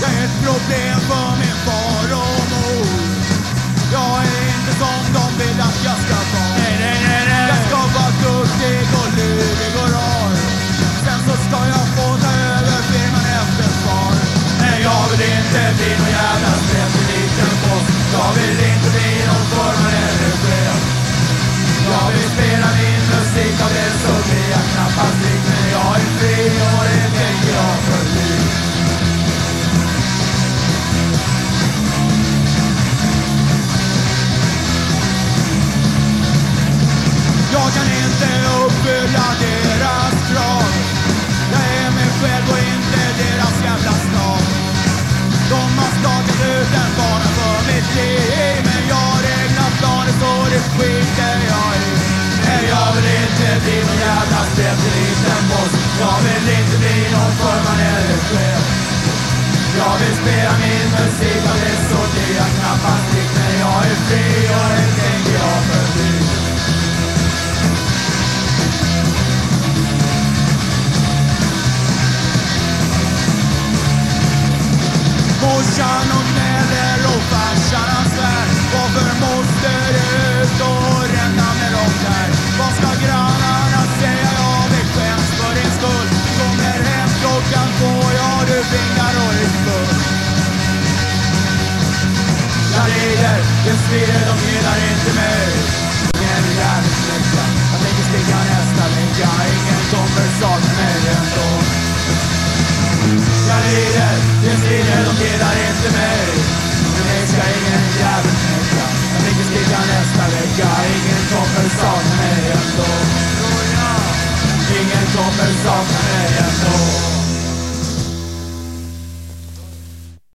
Jag är ett problem Jag kan inte uppfylla deras krav. Jag är mig själv och inte deras jävla slav De har stakat ut en bana för mitt liv. Men jag har egna planer så det skiter jag i Nej, jag vill inte bli nån jävla sprättig liten boss. Jag vill inte bli nån förman eller chef. Jag vill spela min musik och det så blir jag knappast. Fick när jag är fri. Morsan och gnäller och farsan han svär. Varför måste du ut och ränna med dem där? Vad ska grannarna säga? Ja, vi skäms för din skull. Kommer hem klockan två, ja du fingrar och är full. Jag lider, det svider, de gillar inte mig. Ingen jävligt snygga Jag tänker sticka nästa vecka Ingen kommer sakna mig ändå. Jag lider, det svider resume.